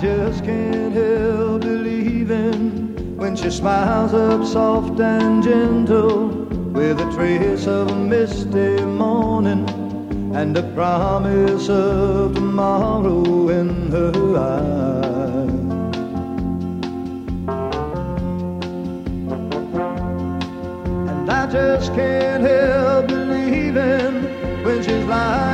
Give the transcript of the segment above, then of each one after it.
just can't help believing when she smiles up soft and gentle with a trace of a misty morning and a promise of tomorrow in her eyes. And I just can't help believing when she's lying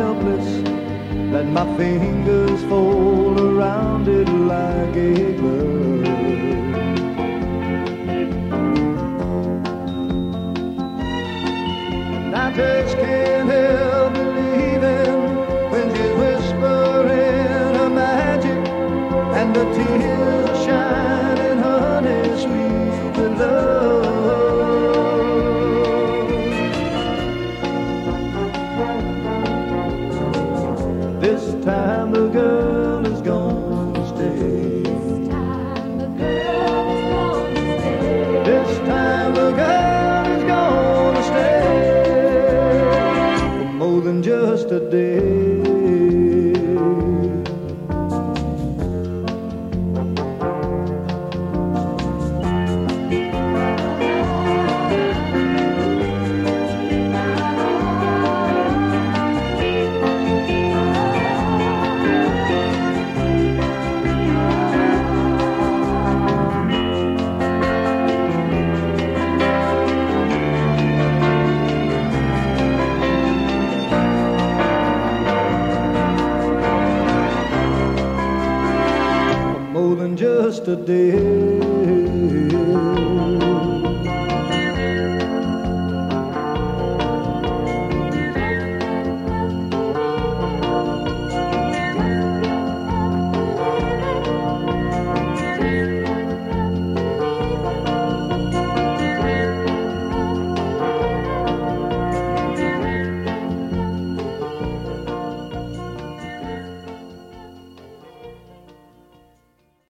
helpless that my fingers fold around it like a glove. And I just time the yesterday